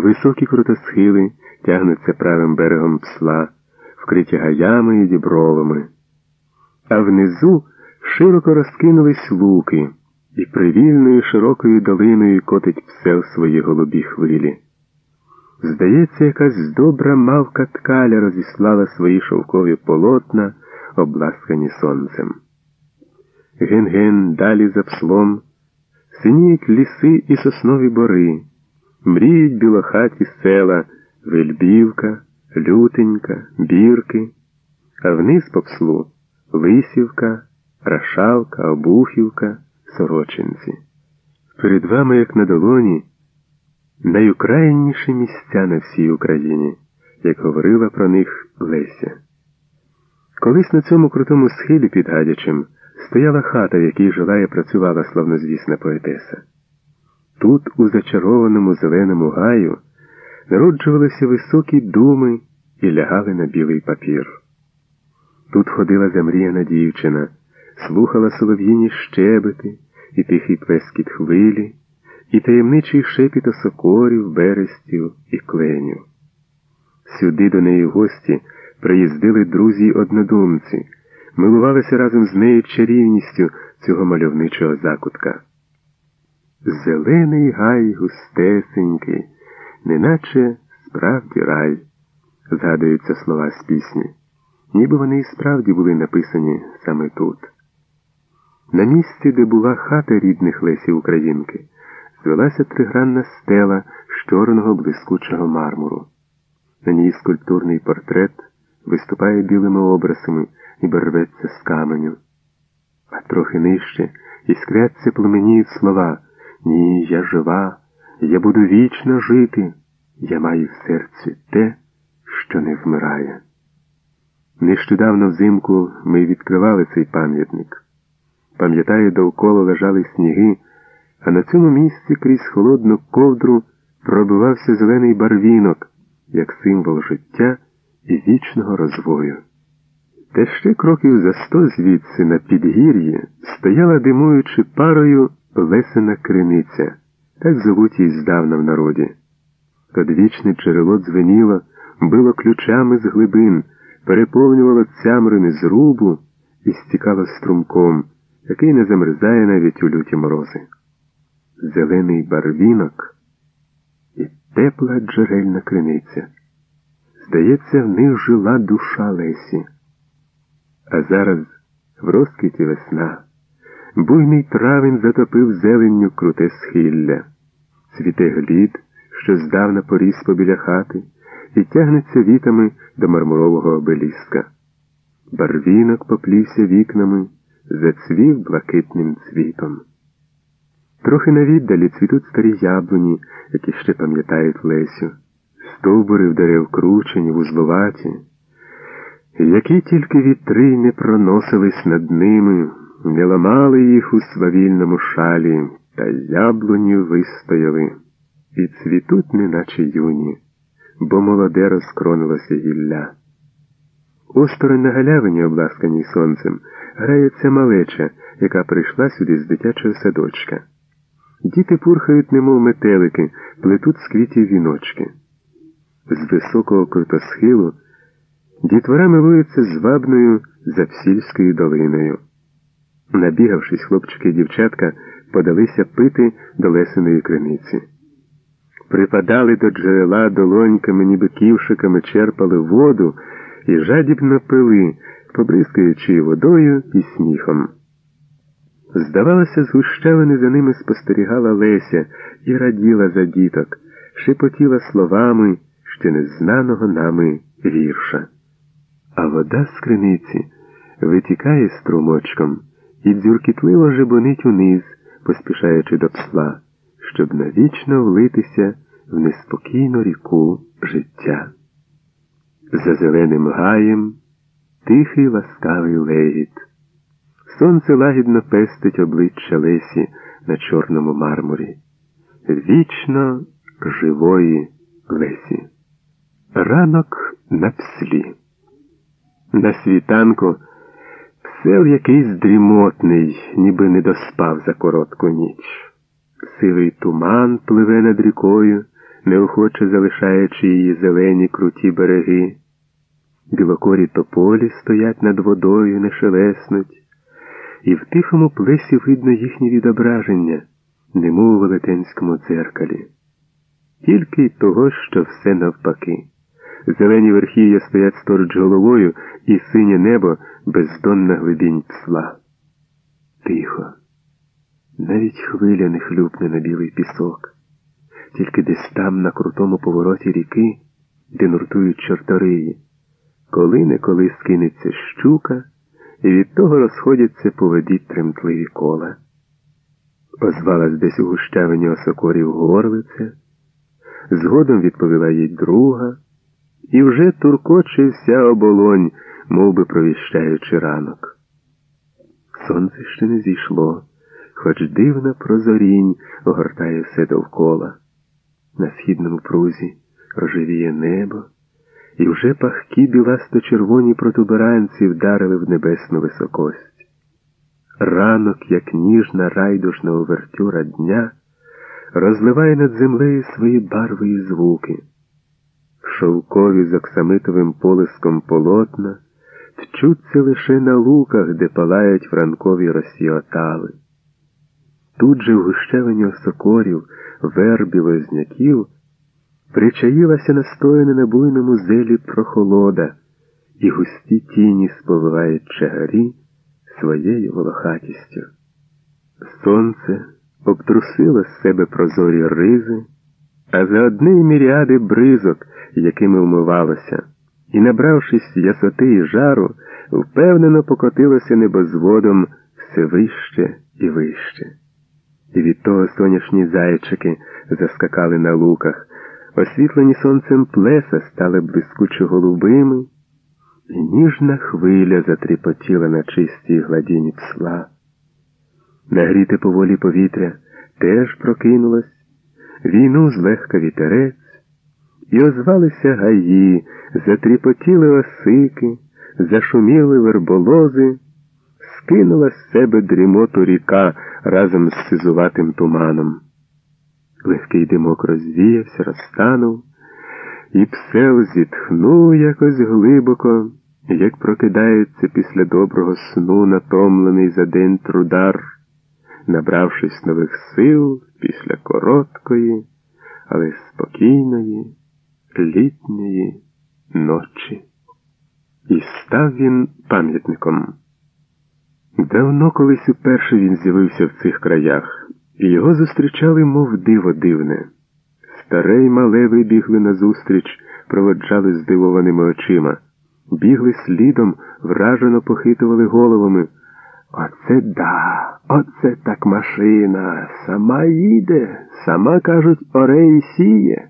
Високі крутосхили тягнуться правим берегом псла, вкриті гаями і дібровами, а внизу широко розкинулись луки, і привільною широкою долиною котить псел свої голубі хвилі. Здається, якась добра мавка ткаля розіслала свої шовкові полотна, обласкані сонцем. Ген-ген далі за пслом, синіють ліси і соснові бори, мріють білохаті села, Вельбівка, Лютенька, Бірки, а вниз по пслу Лисівка, Рашалка, Обухівка, Сорочинці. Перед вами, як на долоні, найукраїнніші місця на всій Україні, як говорила про них Леся. Колись на цьому крутому схилі під Гадячем стояла хата, в якій жила і працювала славнозвісна поетеса. Тут, у зачарованому зеленому гаю, народжувалися високі думи і лягали на білий папір. Тут ходила замріяна дівчина, слухала солов'їні щебети і тихий плескіт хвилі, і таємничий шепіт осокорів, берестів і кленів. Сюди до неї гості приїздили друзі й однодумці, милувалися разом з нею чарівністю цього мальовничого закутка. Зелений гай густесенький, неначе справді рай, згадуються слова з пісні, ніби вони і справді були написані саме тут. На місці, де була хата рідних Лесі Українки, звелася тригранна стела з чорного блискучого мармуру. На ній скульптурний портрет виступає білими образами і рветься з каменю. А трохи нижче іскряться племеніють слова Ні, я жива, я буду вічно жити, я маю в серці те, що не вмирає. Нещодавно взимку ми відкривали цей пам'ятник. Пам'ятаю, довкола лежали сніги, а на цьому місці крізь холодну ковдру пробивався зелений барвінок, як символ життя і вічного розвою. Та ще кроків за сто звідси на підгір'ї стояла димуючи парою лесена криниця, так зовуть її здавна в народі. Одвічне джерело дзвеніло, било ключами з глибин, переповнювало цямрини зрубу і стікало струмком, який не замерзає навіть у люті морози. Зелений барвінок і тепла джерельна криниця. Здається, в них жила душа Лесі. А зараз в розквіті весна буйний травень затопив зеленню круте схилля, цвіте глід, що здавна поріс побіля хати, і тягнеться вітами до мармурового обеліска. Барвінок поплівся вікнами, зацвів блакитним цвітом. Трохи на віддалі цвітуть старі яблуні, які ще пам'ятають Лесю, стовбури в дерев кручені, вузловаті, які тільки вітри не проносились над ними, не ламали їх у свавільному шалі, та яблуні вистояли, і цвітуть, неначе юні, бо молоде розкронилося гілля. Осторонь на галявині, обласканій сонцем, грається малеча, яка прийшла сюди з дитячого садочка. Діти пурхають, немов метелики, плетуть з квітів віночки. З високого крутосхилу дітвора милується звабною Запсільською долиною. Набігавшись, хлопчики і дівчатка подалися пити до лесеної криниці. Припадали до джерела долоньками, ніби ківшиками черпали воду і жадібно пили, побризкаючи водою і сміхом. Здавалося, з гущавини за ними спостерігала Леся і раділа за діток, шепотіла словами ще незнаного нами вірша. А вода з криниці витікає струмочком і дзюркітливо жебонить униз, поспішаючи до псла, щоб навічно влитися в неспокійну ріку життя. За зеленим гаєм тихий ласкавий легіт. Сонце лагідно пестить обличчя Лесі на чорному мармурі. Вічно живої Лесі. Ранок на пслі. На світанку псел якийсь дрімотний, ніби не доспав за коротку ніч. Сивий туман пливе над рікою, неохоче залишаючи її зелені круті береги. Білокорі тополі стоять над водою, не шелеснуть, і в тихому плесі видно їхнє відображення, немов у велетенському дзеркалі. Тільки й того, що все навпаки. Зелені верхів'я стоять сторож головою, і синє небо бездонна глибінь псла. Тихо. Навіть хвиля не хлюпне на білий пісок, тільки десь там, на крутому повороті ріки, де нуртують чорториї, коли неколи скинеться щука, і від того розходяться по воді тремтливі кола. Озвалась десь у гущавині осокорів горлиця, згодом відповіла їй друга, і вже туркоче вся оболонь, мов би провіщаючи ранок. Сонце ще не зійшло хоч дивна прозорінь огортає все довкола. На східному прузі рожевіє небо, і вже пахкі біласто червоні протуберанці вдарили в небесну високость. Ранок, як ніжна райдушна овертюра дня, розливає над землею свої барви і звуки. Шовкові з оксамитовим полиском полотна тчуться лише на луках, де палають франкові розсіотали. Тут же в гущевині осокорів, вербі лозняків причаїлася настояна на буйному зелі прохолода, і густі тіні сповивають чагарі своєю волохатістю. Сонце обтрусило з себе прозорі ризи, а за одне міріади бризок, якими вмивалося, і, набравшись ясоти і жару, впевнено покотилося небозводом все вище і вище. І від того соняшні зайчики заскакали на луках, освітлені сонцем плеса стали блискуче голубими, і ніжна хвиля затріпотіла на чистій гладіні псла. Нагріте поволі повітря теж прокинулось, війну злегка вітерець, і озвалися гаї, затріпотіли осики, зашуміли верболози, скинула з себе дрімоту ріка разом з сизуватим туманом. Легкий димок розвіявся, розтанув, і псел зітхнув якось глибоко, як прокидається після доброго сну, натомлений за день трудар, набравшись нових сил після короткої, але спокійної, літньої ночі. І став він пам'ятником. Давно колись уперше він з'явився в цих краях, і його зустрічали, мов диво дивне. Старе й мале вибігли назустріч, проводжали здивованими очима, бігли слідом, вражено похитували головами. Оце да, оце так машина, сама їде, сама кажуть, оре сіє.